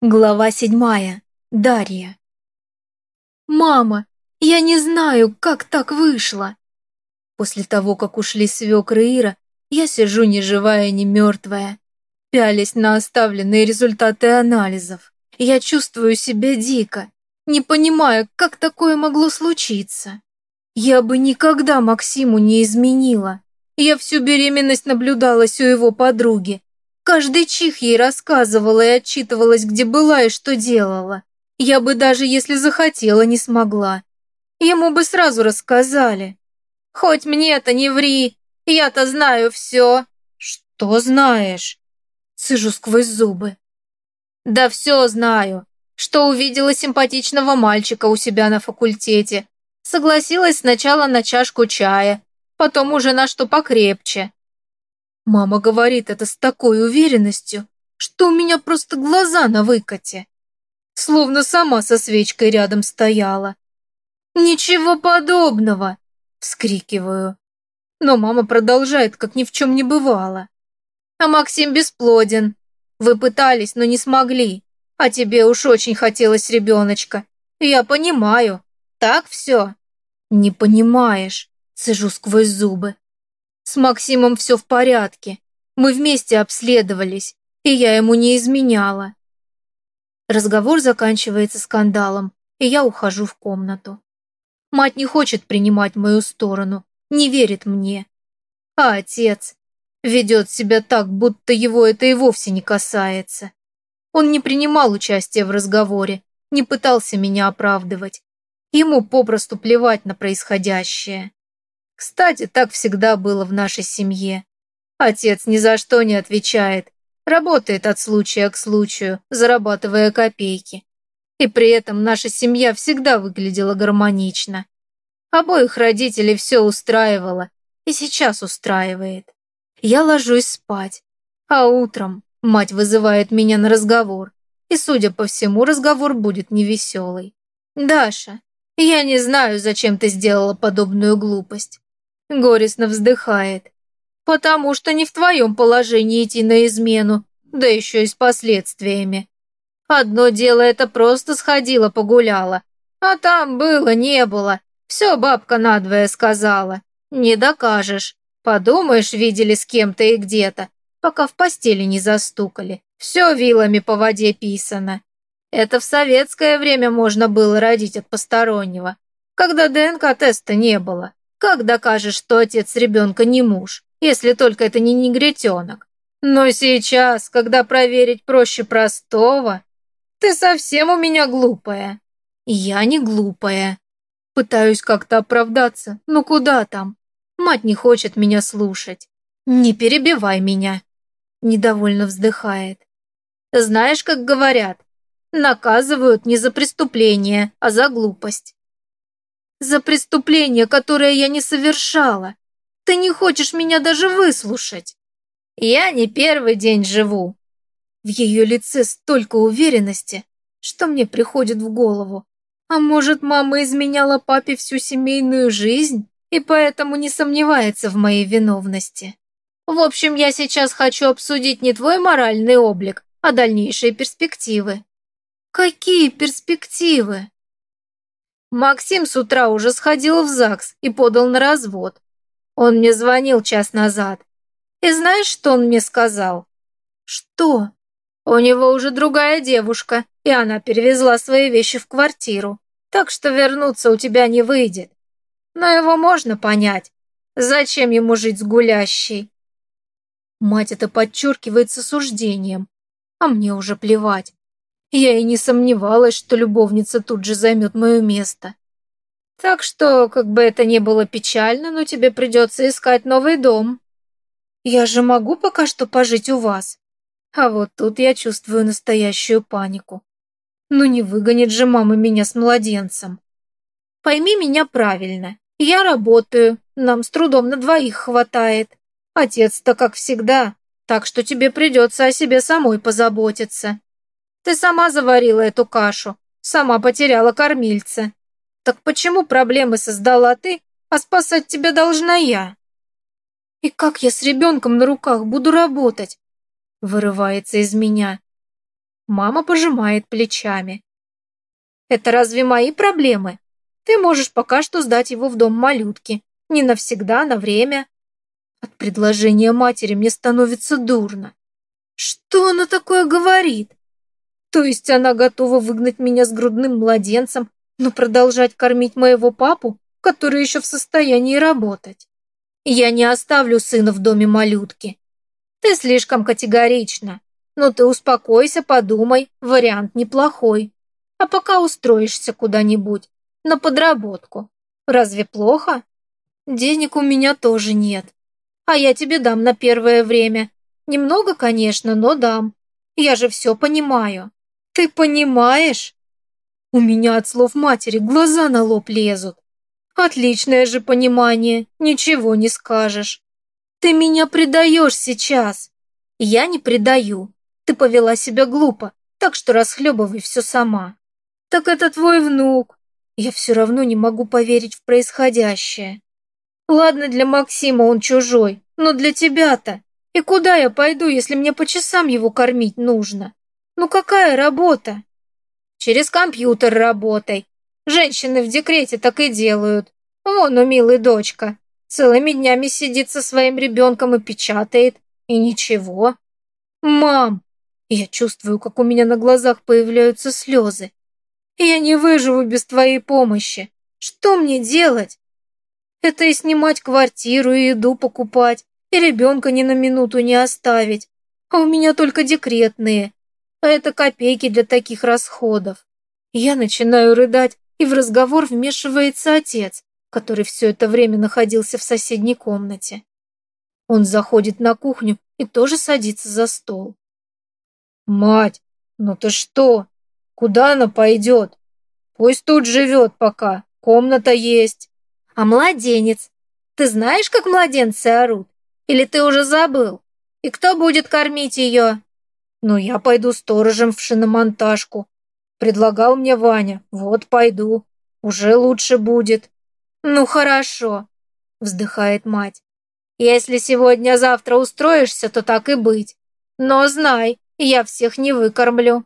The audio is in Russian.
Глава седьмая. Дарья. «Мама, я не знаю, как так вышло!» После того, как ушли свекры Ира, я сижу ни живая, ни мертвая, пялясь на оставленные результаты анализов. Я чувствую себя дико, не понимая, как такое могло случиться. Я бы никогда Максиму не изменила. Я всю беременность наблюдалась у его подруги, Каждый чих ей рассказывала и отчитывалась, где была и что делала. Я бы даже, если захотела, не смогла. Ему бы сразу рассказали. Хоть мне-то не ври, я-то знаю все. Что знаешь? Цыжу сквозь зубы. Да все знаю. Что увидела симпатичного мальчика у себя на факультете. Согласилась сначала на чашку чая, потом уже на что покрепче. Мама говорит это с такой уверенностью, что у меня просто глаза на выкате. Словно сама со свечкой рядом стояла. «Ничего подобного!» – вскрикиваю. Но мама продолжает, как ни в чем не бывало. «А Максим бесплоден. Вы пытались, но не смогли. А тебе уж очень хотелось ребеночка. Я понимаю. Так все?» «Не понимаешь», – цежу сквозь зубы. С Максимом все в порядке. Мы вместе обследовались, и я ему не изменяла. Разговор заканчивается скандалом, и я ухожу в комнату. Мать не хочет принимать мою сторону, не верит мне. А отец ведет себя так, будто его это и вовсе не касается. Он не принимал участия в разговоре, не пытался меня оправдывать. Ему попросту плевать на происходящее. Кстати, так всегда было в нашей семье. Отец ни за что не отвечает, работает от случая к случаю, зарабатывая копейки. И при этом наша семья всегда выглядела гармонично. Обоих родителей все устраивало и сейчас устраивает. Я ложусь спать, а утром мать вызывает меня на разговор, и, судя по всему, разговор будет невеселый. «Даша, я не знаю, зачем ты сделала подобную глупость. Горестно вздыхает. Потому что не в твоем положении идти на измену, да еще и с последствиями. Одно дело это просто сходила погуляла, а там было, не было. Все бабка надвое сказала. Не докажешь. Подумаешь, видели с кем-то и где-то, пока в постели не застукали. Все вилами по воде писано. Это в советское время можно было родить от постороннего, когда ДНК-теста не было. Как докажешь, что отец ребенка не муж, если только это не негритенок? Но сейчас, когда проверить проще простого, ты совсем у меня глупая. Я не глупая. Пытаюсь как-то оправдаться, но куда там? Мать не хочет меня слушать. Не перебивай меня. Недовольно вздыхает. Знаешь, как говорят, наказывают не за преступление, а за глупость за преступление, которое я не совершала. Ты не хочешь меня даже выслушать. Я не первый день живу. В ее лице столько уверенности, что мне приходит в голову. А может, мама изменяла папе всю семейную жизнь и поэтому не сомневается в моей виновности. В общем, я сейчас хочу обсудить не твой моральный облик, а дальнейшие перспективы. Какие перспективы? Максим с утра уже сходил в ЗАГС и подал на развод. Он мне звонил час назад. И знаешь, что он мне сказал? Что? У него уже другая девушка, и она перевезла свои вещи в квартиру. Так что вернуться у тебя не выйдет. Но его можно понять. Зачем ему жить с гулящей? Мать это подчеркивает с осуждением. А мне уже плевать. Я и не сомневалась, что любовница тут же займет мое место. Так что, как бы это ни было печально, но тебе придется искать новый дом. Я же могу пока что пожить у вас. А вот тут я чувствую настоящую панику. Ну не выгонит же мама меня с младенцем. Пойми меня правильно. Я работаю, нам с трудом на двоих хватает. Отец-то как всегда, так что тебе придется о себе самой позаботиться. Ты сама заварила эту кашу, сама потеряла кормильца. Так почему проблемы создала ты, а спасать тебя должна я? И как я с ребенком на руках буду работать? Вырывается из меня. Мама пожимает плечами. Это разве мои проблемы? Ты можешь пока что сдать его в дом малютки. Не навсегда, на время. От предложения матери мне становится дурно. Что она такое говорит? То есть она готова выгнать меня с грудным младенцем, но продолжать кормить моего папу, который еще в состоянии работать? Я не оставлю сына в доме малютки. Ты слишком категорична. Но ты успокойся, подумай, вариант неплохой. А пока устроишься куда-нибудь, на подработку. Разве плохо? Денег у меня тоже нет. А я тебе дам на первое время. Немного, конечно, но дам. Я же все понимаю. Ты понимаешь? У меня от слов матери глаза на лоб лезут. Отличное же понимание, ничего не скажешь. Ты меня предаешь сейчас. Я не предаю. Ты повела себя глупо, так что расхлебывай все сама. Так это твой внук. Я все равно не могу поверить в происходящее. Ладно, для Максима он чужой, но для тебя-то. И куда я пойду, если мне по часам его кормить нужно? Ну какая работа? Через компьютер работай. Женщины в декрете так и делают. Вон у милой дочка. Целыми днями сидит со своим ребенком и печатает. И ничего. Мам, я чувствую, как у меня на глазах появляются слезы. Я не выживу без твоей помощи. Что мне делать? Это и снимать квартиру, и еду покупать, и ребенка ни на минуту не оставить. А у меня только декретные. А это копейки для таких расходов. Я начинаю рыдать, и в разговор вмешивается отец, который все это время находился в соседней комнате. Он заходит на кухню и тоже садится за стол. «Мать, ну ты что? Куда она пойдет? Пусть тут живет пока, комната есть». «А младенец? Ты знаешь, как младенцы орут? Или ты уже забыл? И кто будет кормить ее?» «Ну, я пойду сторожем в шиномонтажку. Предлагал мне Ваня, вот пойду. Уже лучше будет». «Ну, хорошо», — вздыхает мать. «Если сегодня-завтра устроишься, то так и быть. Но знай, я всех не выкормлю.